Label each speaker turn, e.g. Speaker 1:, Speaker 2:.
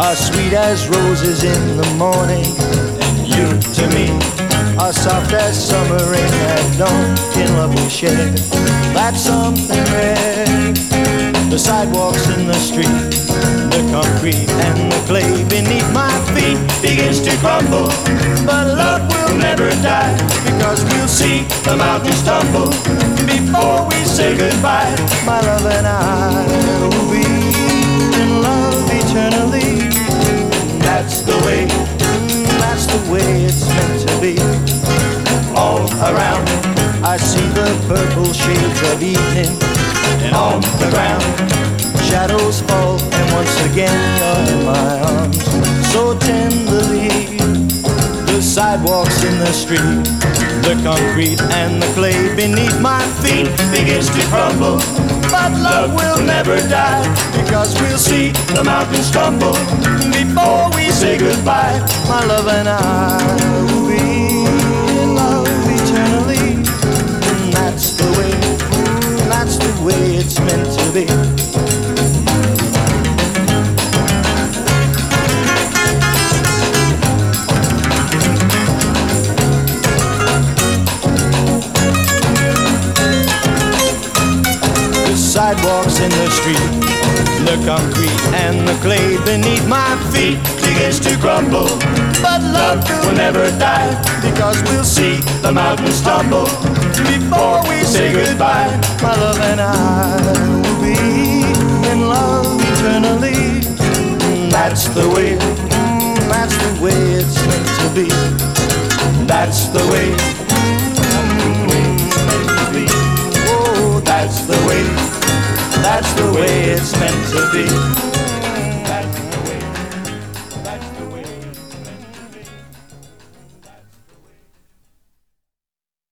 Speaker 1: are sweet as roses in the morning. And you to me are soft as summer rain at dawn. In love we share, that's something rare. The sidewalks in the street, the concrete and the clay beneath my feet begins to crumble. But love will never die because we'll see the mountains tumble before we say goodbye. My I see the purple shades of evening, and on the ground, shadows fall, and once again you're in my arms, so tenderly. The sidewalks in the street, the concrete and the clay beneath my feet begins to crumble. But love will never die because we'll see the mountains tumble before we say goodbye. My love and I sidewalks in the street, the concrete and the clay beneath my feet begins to crumble. But love will never die because we'll see the mountains tumble before we say goodbye. My love and I will be in love eternally. That's the way, that's the way it's meant to be. That's the way, it's meant to be.